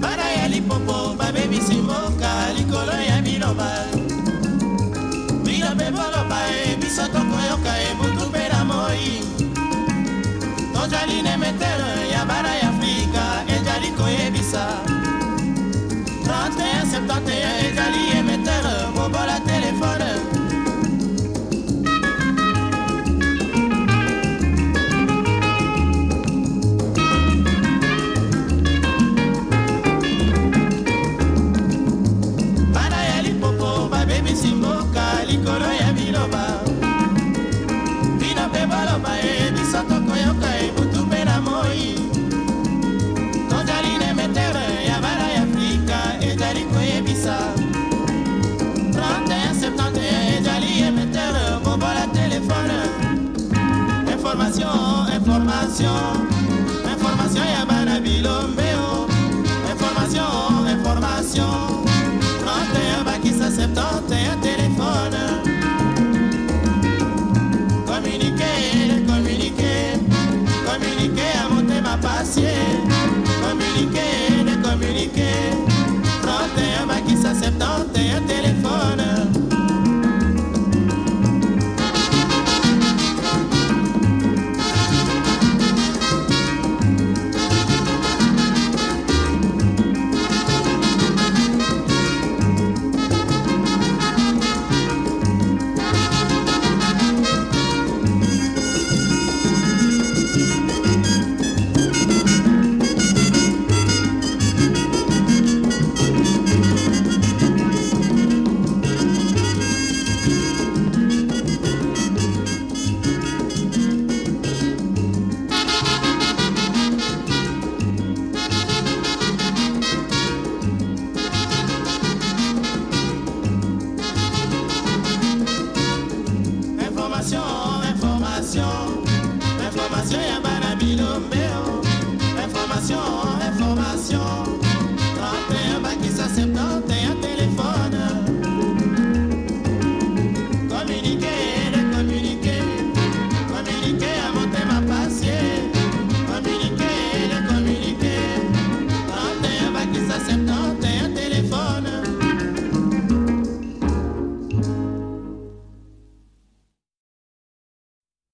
bana ya lipopo babebisi mboka likolo ya biloba bino mpe boloba e biso tokoyoka ebutu mpe na moi tozwali nemetere ya bana ya afrika ezali koyebisa 31 septembre ezali ye information information ya bana bilombe inflammation inflammation ya bana bilombe